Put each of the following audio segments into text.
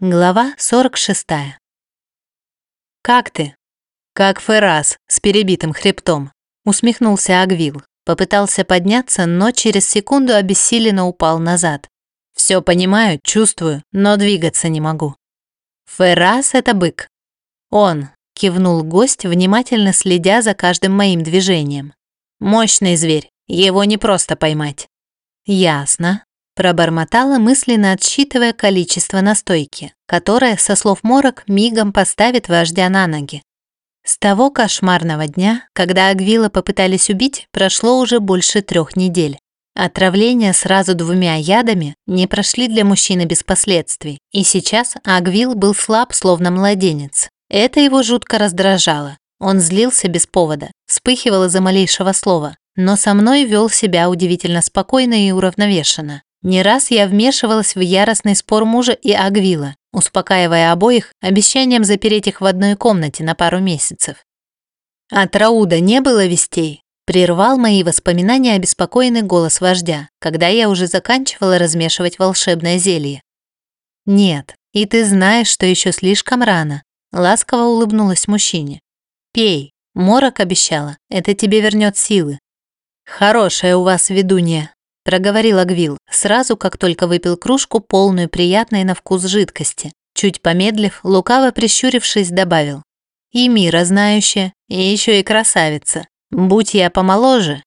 Глава 46. «Как ты?» «Как Ферас, с перебитым хребтом», — усмехнулся Агвил. Попытался подняться, но через секунду обессиленно упал назад. «Все понимаю, чувствую, но двигаться не могу». «Ферас — это бык». «Он», — кивнул гость, внимательно следя за каждым моим движением. «Мощный зверь, его не просто поймать». «Ясно», Пробормотала, мысленно отсчитывая количество настойки, которая, со слов Морок, мигом поставит вождя на ноги. С того кошмарного дня, когда Агвила попытались убить, прошло уже больше трех недель. Отравления сразу двумя ядами не прошли для мужчины без последствий, и сейчас Агвил был слаб, словно младенец. Это его жутко раздражало. Он злился без повода, вспыхивал из-за малейшего слова, но со мной вел себя удивительно спокойно и уравновешенно. Не раз я вмешивалась в яростный спор мужа и Агвила, успокаивая обоих обещанием запереть их в одной комнате на пару месяцев. От Рауда не было вестей. Прервал мои воспоминания обеспокоенный голос вождя, когда я уже заканчивала размешивать волшебное зелье. «Нет, и ты знаешь, что еще слишком рано», – ласково улыбнулась мужчине. «Пей, Морок обещала, это тебе вернет силы». «Хорошая у вас ведунья», проговорил Агвил, сразу как только выпил кружку, полную приятной на вкус жидкости. Чуть помедлив, лукаво прищурившись, добавил. «И мира знающая, и еще и красавица. Будь я помоложе».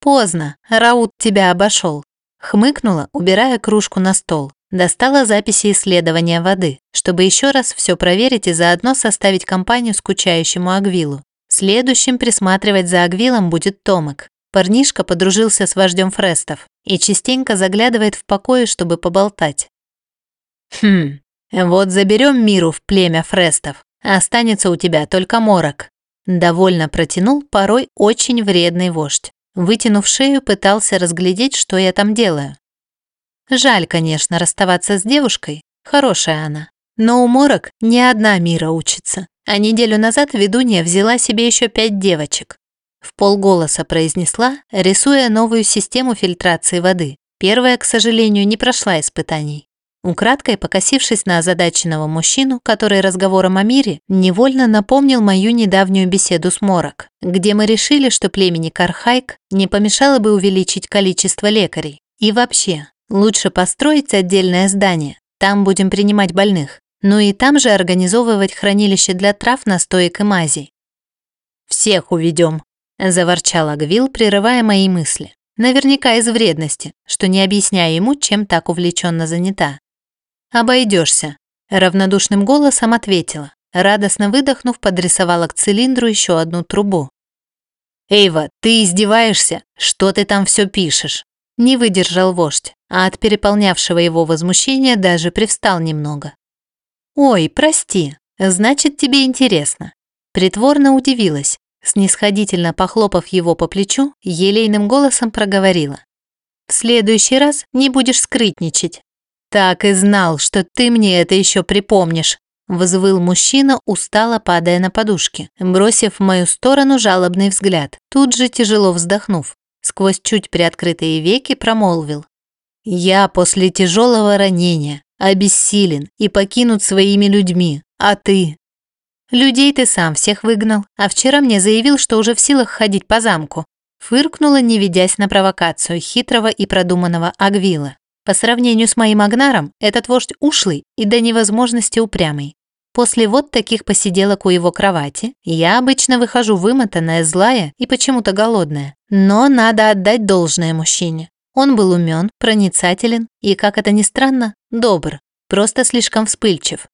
«Поздно, Раут тебя обошел», — хмыкнула, убирая кружку на стол. Достала записи исследования воды, чтобы еще раз все проверить и заодно составить компанию скучающему Агвилу. Следующим присматривать за Агвилом будет Томик. Парнишка подружился с вождем Фрестов и частенько заглядывает в покое, чтобы поболтать. «Хм, вот заберем миру в племя Фрестов, останется у тебя только морок», довольно протянул порой очень вредный вождь. Вытянув шею, пытался разглядеть, что я там делаю. Жаль, конечно, расставаться с девушкой, хорошая она. Но у морок не одна мира учится, а неделю назад ведунья взяла себе еще пять девочек. В полголоса произнесла, рисуя новую систему фильтрации воды. Первая, к сожалению, не прошла испытаний. Украдкой покосившись на озадаченного мужчину, который разговором о мире невольно напомнил мою недавнюю беседу с Морок, где мы решили, что племени Кархайк не помешало бы увеличить количество лекарей. И вообще, лучше построить отдельное здание, там будем принимать больных, ну и там же организовывать хранилище для трав, настоек и мазей. «Всех уведем», Заворчал Агвил, прерывая мои мысли. Наверняка из вредности, что не объясняя ему, чем так увлеченно занята. «Обойдешься», – равнодушным голосом ответила. Радостно выдохнув, подрисовала к цилиндру еще одну трубу. «Эйва, ты издеваешься? Что ты там все пишешь?» Не выдержал вождь, а от переполнявшего его возмущения даже привстал немного. «Ой, прости, значит, тебе интересно». Притворно удивилась, Снисходительно похлопав его по плечу, елейным голосом проговорила. «В следующий раз не будешь скрытничать». «Так и знал, что ты мне это еще припомнишь», Взвыл мужчина, устало падая на подушки, бросив в мою сторону жалобный взгляд, тут же тяжело вздохнув. Сквозь чуть приоткрытые веки промолвил. «Я после тяжелого ранения обессилен и покинут своими людьми, а ты Людей ты сам всех выгнал, а вчера мне заявил, что уже в силах ходить по замку. Фыркнула, не ведясь на провокацию хитрого и продуманного Агвила. По сравнению с моим Агнаром, этот вождь ушлый и до невозможности упрямый. После вот таких посиделок у его кровати я обычно выхожу вымотанная, злая и почему-то голодная. Но надо отдать должное мужчине. Он был умен, проницателен и, как это ни странно, добр, просто слишком вспыльчив.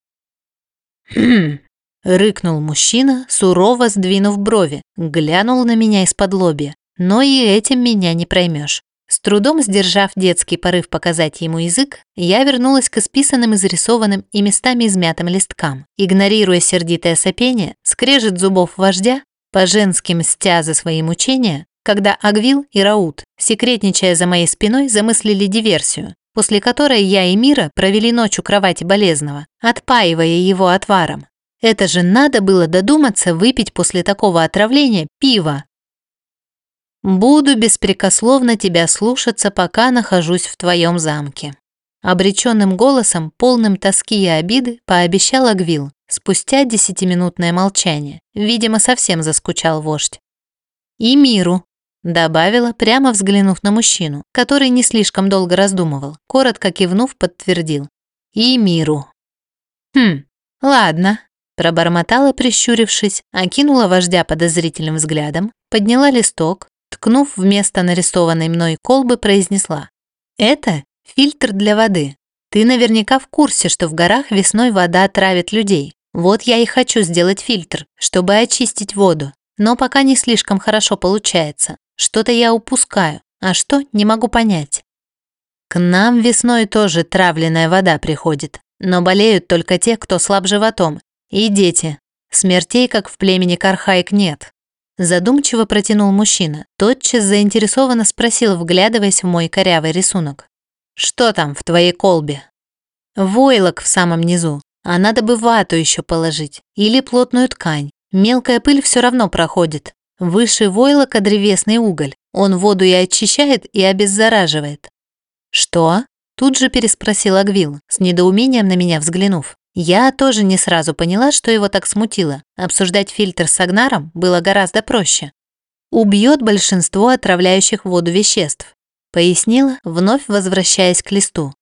«Хм, Рыкнул мужчина, сурово сдвинув брови, глянул на меня из-под лобья. Но и этим меня не проймешь. С трудом сдержав детский порыв показать ему язык, я вернулась к исписанным, изрисованным и местами измятым листкам. Игнорируя сердитое сопение, скрежет зубов вождя, по-женски мстя за свои мучения, когда Агвил и Раут, секретничая за моей спиной, замыслили диверсию, после которой я и Мира провели ночь у кровати болезного, отпаивая его отваром. Это же надо было додуматься выпить после такого отравления пиво. Буду беспрекословно тебя слушаться, пока нахожусь в твоем замке. Обреченным голосом, полным тоски и обиды, пообещал Агвил, спустя десятиминутное молчание. Видимо, совсем заскучал вождь. «И миру», — добавила, прямо взглянув на мужчину, который не слишком долго раздумывал, коротко кивнув, подтвердил. «И миру». «Хм, ладно», — пробормотала, прищурившись, окинула вождя подозрительным взглядом, подняла листок, ткнув вместо нарисованной мной колбы, произнесла. «Это фильтр для воды. Ты наверняка в курсе, что в горах весной вода травит людей. Вот я и хочу сделать фильтр, чтобы очистить воду. Но пока не слишком хорошо получается. Что-то я упускаю, а что – не могу понять. К нам весной тоже травленная вода приходит, но болеют только те, кто слаб животом, и дети. Смертей, как в племени Кархайк, нет. Задумчиво протянул мужчина, тотчас заинтересованно спросил, вглядываясь в мой корявый рисунок. «Что там в твоей колбе?» «Войлок в самом низу, а надо бы вату еще положить или плотную ткань. Мелкая пыль все равно проходит. Выше войлока древесный уголь. Он воду и очищает, и обеззараживает. Что? Тут же переспросил Агвил, с недоумением на меня взглянув. Я тоже не сразу поняла, что его так смутило. Обсуждать фильтр с Агнаром было гораздо проще. Убьет большинство отравляющих воду веществ, пояснила, вновь возвращаясь к листу.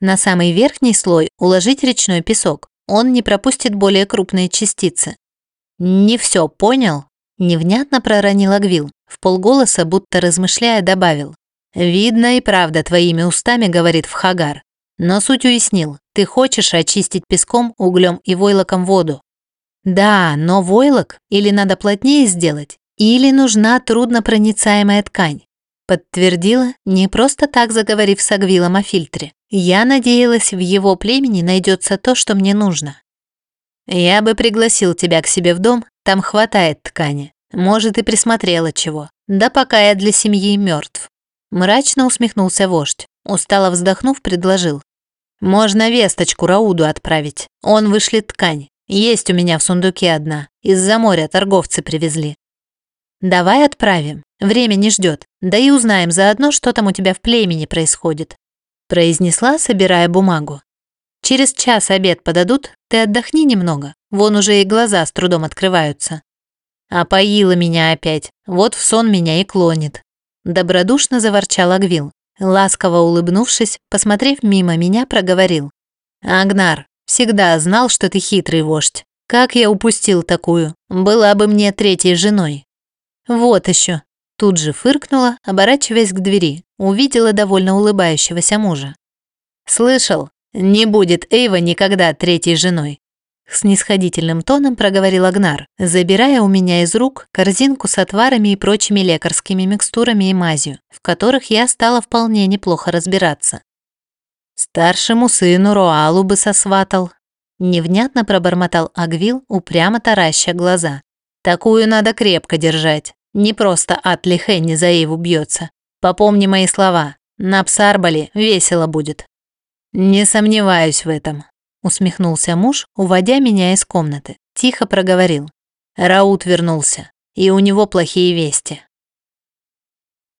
На самый верхний слой уложить речной песок. Он не пропустит более крупные частицы. «Не все понял?» – невнятно проронил Агвил. В полголоса, будто размышляя, добавил. «Видно и правда твоими устами, — говорит Вхагар. Но суть уяснил. Ты хочешь очистить песком, углем и войлоком воду. Да, но войлок или надо плотнее сделать, или нужна труднопроницаемая ткань. Подтвердила, не просто так заговорив с Агвилом о фильтре. Я надеялась, в его племени найдется то, что мне нужно. Я бы пригласил тебя к себе в дом, там хватает ткани. Может, и присмотрела чего. Да пока я для семьи мертв. Мрачно усмехнулся вождь. Устало вздохнув, предложил. Можно весточку Рауду отправить. Он вышлет ткань. Есть у меня в сундуке одна. Из-за моря торговцы привезли. Давай отправим. Время не ждет. Да и узнаем заодно, что там у тебя в племени происходит произнесла, собирая бумагу. Через час обед подадут, ты отдохни немного, вон уже и глаза с трудом открываются. А поила меня опять, вот в сон меня и клонит. Добродушно заворчал Агвил. Ласково улыбнувшись, посмотрев мимо меня, проговорил. «Агнар, всегда знал, что ты хитрый вождь. Как я упустил такую? Была бы мне третьей женой». «Вот еще», Тут же фыркнула, оборачиваясь к двери, увидела довольно улыбающегося мужа. «Слышал, не будет Эйва никогда третьей женой», с нисходительным тоном проговорил Агнар, забирая у меня из рук корзинку с отварами и прочими лекарскими микстурами и мазью, в которых я стала вполне неплохо разбираться. Старшему сыну Роалу бы сосватал. Невнятно пробормотал Агвил, упрямо тараща глаза. Такую надо крепко держать. Не просто Атли Хенни за Эйву бьется. Попомни мои слова. На Псарбале весело будет. Не сомневаюсь в этом, усмехнулся муж, уводя меня из комнаты. Тихо проговорил. Раут вернулся, и у него плохие вести.